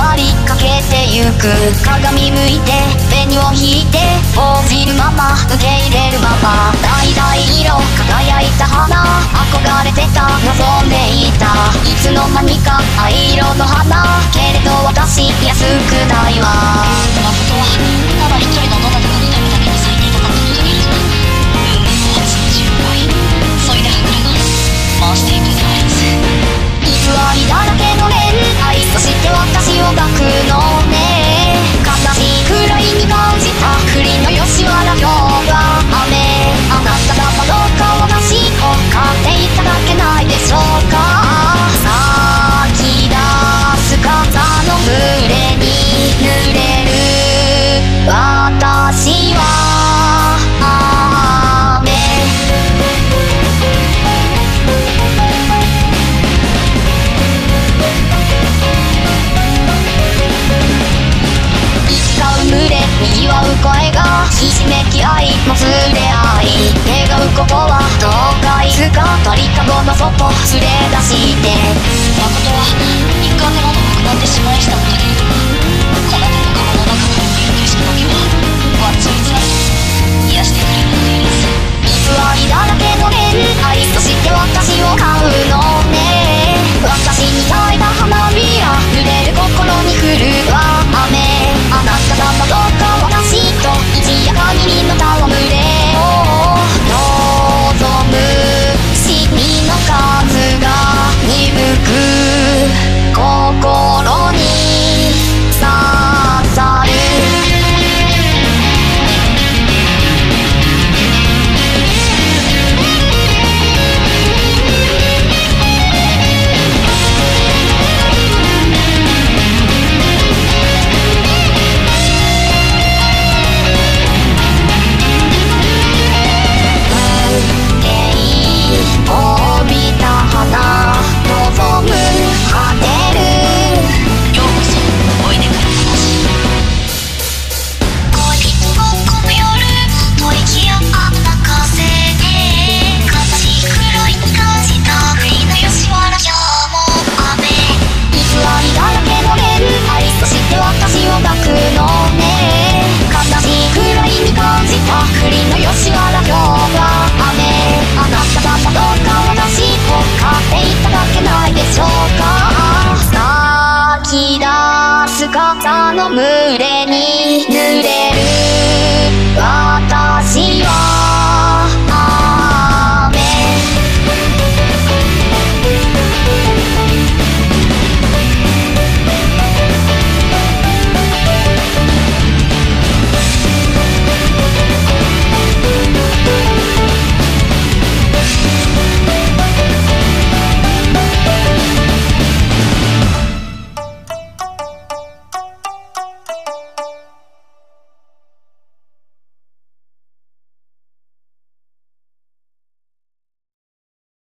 割りかけてゆく鏡向いて紅を引いて応じるまま受け入れるまま。大々色輝いた花憧れてた。望んでいた。いつの間にか灰色の花。そ連れ出して。僕とはの群れ